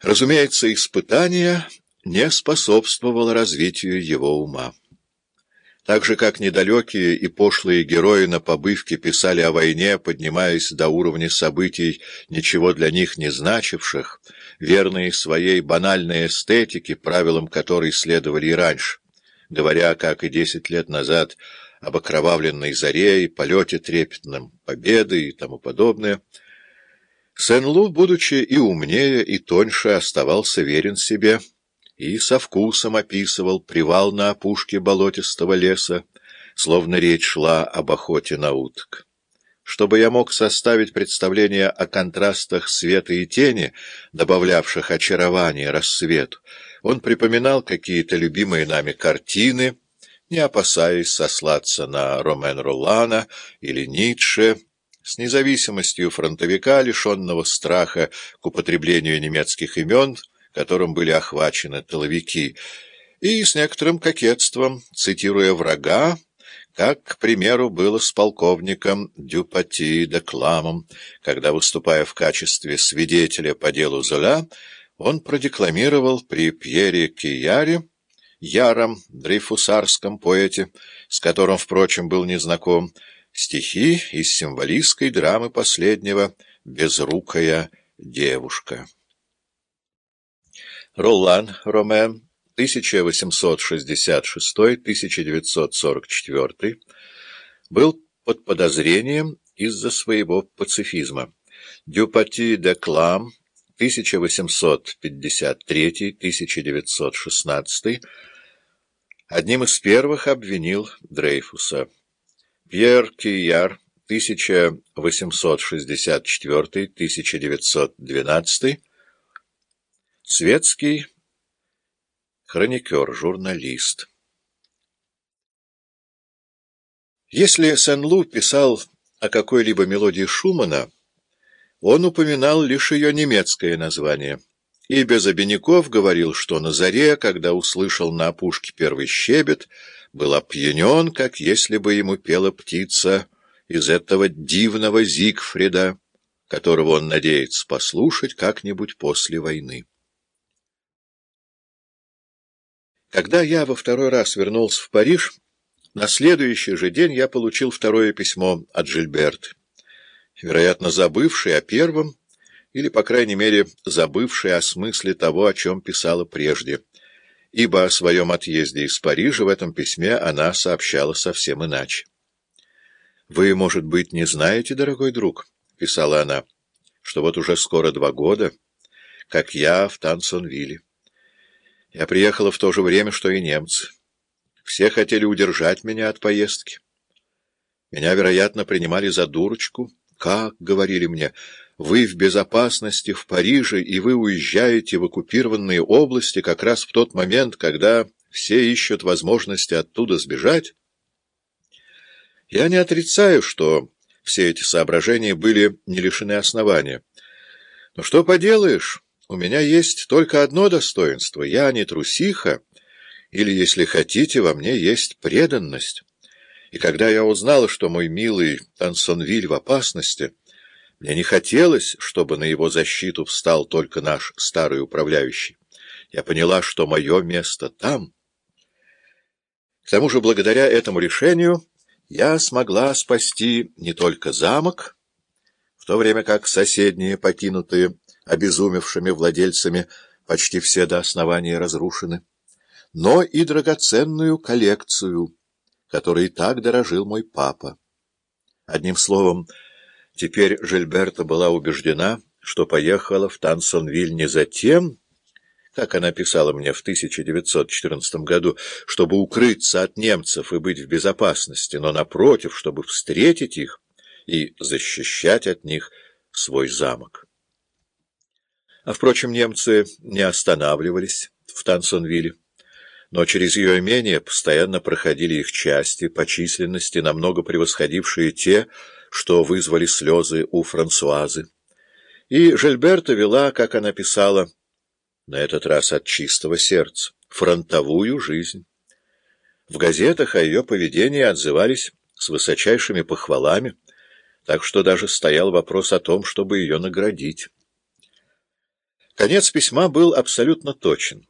Разумеется, испытание не способствовало развитию его ума. Так же, как недалекие и пошлые герои на побывке писали о войне, поднимаясь до уровня событий, ничего для них не значивших, верные своей банальной эстетике, правилам которой следовали и раньше, говоря, как и десять лет назад, об окровавленной заре и полете трепетном, победы и тому подобное, Сен-Лу, будучи и умнее, и тоньше, оставался верен себе и со вкусом описывал привал на опушке болотистого леса, словно речь шла об охоте на уток. Чтобы я мог составить представление о контрастах света и тени, добавлявших очарование рассвету, он припоминал какие-то любимые нами картины, не опасаясь сослаться на Ромен Ролана или Ницше, с независимостью фронтовика, лишенного страха к употреблению немецких имен, которым были охвачены тыловики, и с некоторым кокетством, цитируя врага, как, к примеру, было с полковником Дюпати де Кламом, когда, выступая в качестве свидетеля по делу Золя, он продекламировал при Пьере Кияре, яром дрейфусарском поэте, с которым, впрочем, был незнаком, стихи из символистской драмы последнего «Безрукая девушка». Ролан Роме, 1866-1944, был под подозрением из-за своего пацифизма. Дюпати де Клам, 1853-1916, одним из первых обвинил Дрейфуса. Пьер Кияр, 1864-1912, светский хроникер, журналист. Если Сен-Лу писал о какой-либо мелодии Шумана, он упоминал лишь ее немецкое название. И без обиняков говорил, что на заре, когда услышал на опушке первый щебет, был опьянен, как если бы ему пела птица из этого дивного Зигфрида, которого он надеется послушать как-нибудь после войны. Когда я во второй раз вернулся в Париж, на следующий же день я получил второе письмо от Жильберт вероятно, забывший о первом, или, по крайней мере, забывший о смысле того, о чем писала прежде, ибо о своем отъезде из Парижа в этом письме она сообщала совсем иначе. «Вы, может быть, не знаете, дорогой друг», — писала она, — «что вот уже скоро два года, как я в Тансонвилле. Я приехала в то же время, что и немцы. Все хотели удержать меня от поездки. Меня, вероятно, принимали за дурочку» «Как, — говорили мне, — вы в безопасности в Париже, и вы уезжаете в оккупированные области как раз в тот момент, когда все ищут возможности оттуда сбежать?» Я не отрицаю, что все эти соображения были не лишены основания. Но что поделаешь, у меня есть только одно достоинство — я не трусиха, или, если хотите, во мне есть преданность». И когда я узнала, что мой милый Ансонвиль в опасности, мне не хотелось, чтобы на его защиту встал только наш старый управляющий. Я поняла, что мое место там. К тому же, благодаря этому решению, я смогла спасти не только замок, в то время как соседние, покинутые обезумевшими владельцами, почти все до основания разрушены, но и драгоценную коллекцию — которой так дорожил мой папа. Одним словом, теперь Жильберта была убеждена, что поехала в Тансонвиль не за тем, как она писала мне в 1914 году, чтобы укрыться от немцев и быть в безопасности, но, напротив, чтобы встретить их и защищать от них свой замок. А, впрочем, немцы не останавливались в Тансонвилле но через ее имение постоянно проходили их части, по численности намного превосходившие те, что вызвали слезы у Франсуазы. И Жильберта вела, как она писала, на этот раз от чистого сердца, фронтовую жизнь. В газетах о ее поведении отзывались с высочайшими похвалами, так что даже стоял вопрос о том, чтобы ее наградить. Конец письма был абсолютно точен.